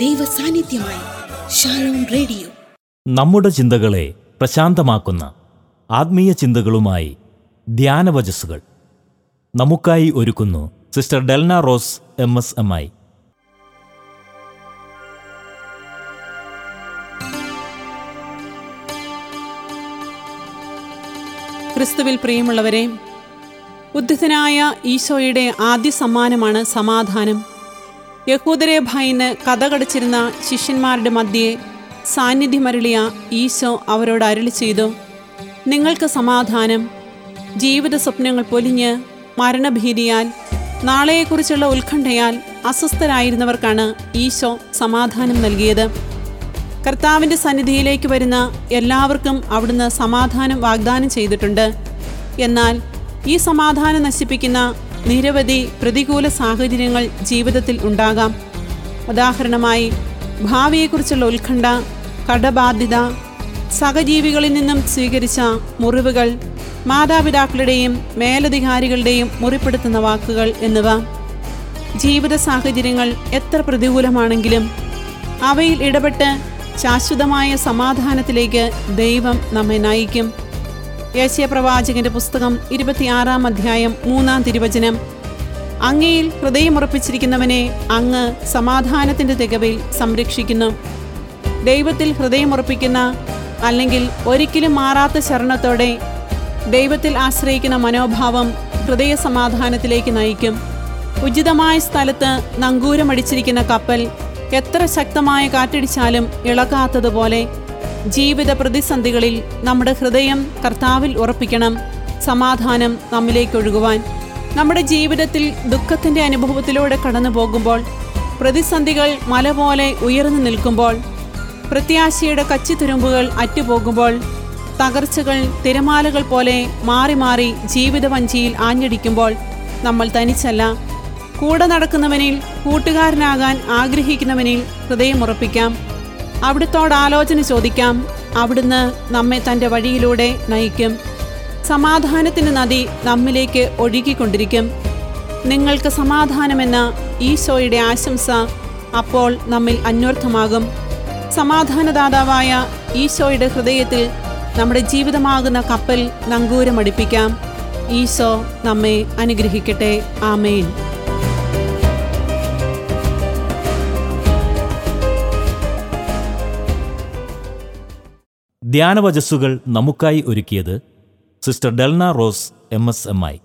ദൈവ സാന്നിധ്യമായി Shalom radio. നമ്മുടെ ചിന്തകളെ പ്രശാന്തമാക്കുന്ന ആത്മീയ ചിന്തകളുമായി ധ്യാനവചസ്സുകൾ നമുക്കായി ഒരുക്കുന്നു sister Delna Rose M S M I. ക്രിസ്തുവിൽ പ്രിയമുള്ളവരെ ഉദ്ധിതനായ ഈശോയുടെ ആദ്യ സമ്മാനമാണ് സമാധാനം. യഹൂദരെ ഭയന്ന് കഥ കടച്ചിരുന്ന ശിഷ്യന്മാരുടെ മധ്യേ സാന്നിധ്യമരുളിയ ഈശോ അവരോട് അരുളി ചെയ്തു നിങ്ങൾക്ക് സമാധാനം. ജീവിത സ്വപ്നങ്ങൾ പൊലിഞ്ഞ് മരണഭീതിയാൽ നാളെയെക്കുറിച്ചുള്ള ഉത്കണ്ഠയാൽ അസ്വസ്ഥരായിരുന്നവർക്കാണ് ഈശോ സമാധാനം നൽകിയത്. കർത്താവിന്റെ സന്നിധിയിലേക്ക് വരുന്ന എല്ലാവർക്കും അവിടുന്ന് സമാധാനം വാഗ്ദാനം ചെയ്തിട്ടുണ്ട്. എന്നാൽ ഈ സമാധാനം നശിപ്പിക്കുന്ന നിരവധി പ്രതികൂല സാഹചര്യങ്ങൾ ജീവിതത്തിൽ ഉണ്ടാകാം. ഉദാഹരണമായി ഭാവിയെക്കുറിച്ചുള്ള ഉത്കണ്ഠ കടബാധ്യത സഹജീവികളിൽ നിന്നും സ്വീകരിച്ച മുറിവുകൾ മാതാപിതാക്കളുടെയും മേലധികാരികളുടെയും മുറിപ്പെടുത്തുന്ന വാക്കുകൾ എന്നിവ. ജീവിത സാഹചര്യങ്ങൾ എത്ര പ്രതികൂലമാണെങ്കിലും അവയിൽ ഇടപെട്ട് ശാശ്വതമായ സമാധാനത്തിലേക്ക് ദൈവം നമ്മെ നയിക്കും. യേശയ പ്രവാചകന്റെ പുസ്തകം ഇരുപത്തിയാറാം അധ്യായം മൂന്നാം തിരുവചനം. അങ്ങയിൽ ഹൃദയമുറപ്പിച്ചിരിക്കുന്നവനെ അങ്ങ് സമാധാനത്തിന്റെ തികവിൽ സംരക്ഷിക്കുന്നു. ദൈവത്തിൽ ഹൃദയമുറപ്പിക്കുന്ന അല്ലെങ്കിൽ ഒരിക്കലും മാറാത്ത ശരണത്തോടെ ദൈവത്തിൽ ആശ്രയിക്കുന്ന മനോഭാവം ഹൃദയ സമാധാനത്തിലേക്ക് നയിക്കും. ഉചിതമായ സ്ഥലത്ത് നങ്കൂരമടിച്ചിരിക്കുന്ന കപ്പൽ എത്ര ശക്തമായ കാറ്റടിച്ചാലും ഇളകാത്തതുപോലെ ജീവിത പ്രതിസന്ധികളിൽ നമ്മുടെ ഹൃദയം കർത്താവിൽ ഉറപ്പിക്കണം. സമാധാനം നമ്മിലേക്കൊഴുകുവാൻ നമ്മുടെ ജീവിതത്തിൽ ദുഃഖത്തിന്റെ അനുഭവത്തിലൂടെ കടന്നു പോകുമ്പോൾ പ്രതിസന്ധികൾ മല പോലെ ഉയർന്നു നിൽക്കുമ്പോൾ പ്രത്യാശയുടെ കച്ചിത്തുരുമ്പുകൾ അറ്റുപോകുമ്പോൾ തകർച്ചകൾ തിരമാലകൾ പോലെ മാറി മാറി ജീവിതവഞ്ചിയിൽ ആഞ്ഞടിക്കുമ്പോൾ നമ്മൾ തനിച്ചല്ല. കൂടെ നടക്കുന്നവനിൽ കൂട്ടുകാരനാകാൻ ആഗ്രഹിക്കുന്നവനിൽ ഹൃദയമുറപ്പിക്കാം അവിടുത്തോട് ആലോചന ചോദിക്കാം. അവിടുന്ന് നമ്മെ തന്റെ വഴിയിലൂടെ നയിക്കും. സമാധാനത്തിന് നദി നമ്മിലേക്ക് ഒഴുകിക്കൊണ്ടിരിക്കും. നിങ്ങൾക്ക് സമാധാനമെന്ന ഈശോയുടെ ആശംസ അപ്പോൾ നമ്മിൽ അന്വർത്ഥമാകും. സമാധാനദാതാവായ ഈശോയുടെ ഹൃദയത്തിൽ നമ്മുടെ ജീവിതമാകുന്ന കപ്പൽ നങ്കൂരമടിപ്പിക്കാം. ഈശോ നമ്മെ അനുഗ്രഹിക്കട്ടെ. ആമേൻ. ധ്യാനവചസ്സുകൾ നമുക്കായി ഒരുക്കിയത് sister Delna Rose M S M I